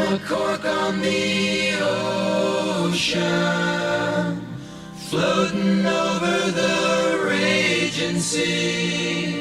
a cork on the ocean, floating over the raging sea.